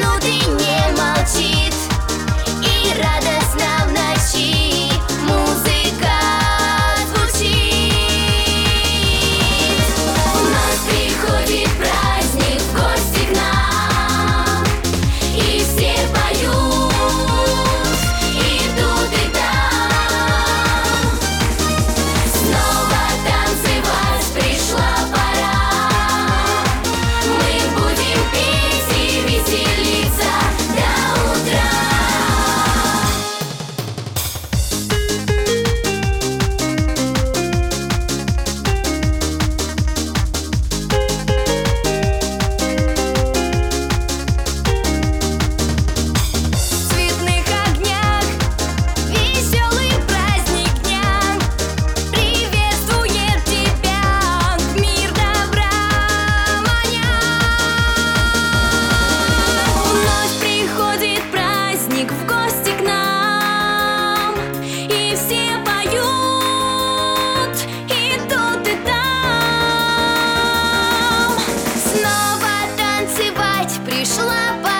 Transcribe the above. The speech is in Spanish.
melodinha up.